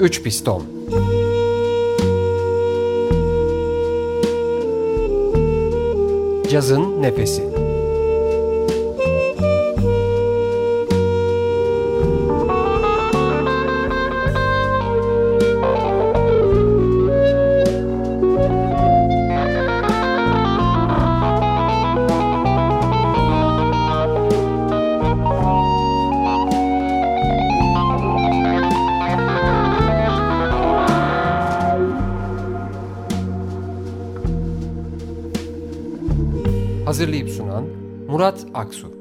3 piston. Cazın nefesi. Hazırlayıp sunan Murat Aksu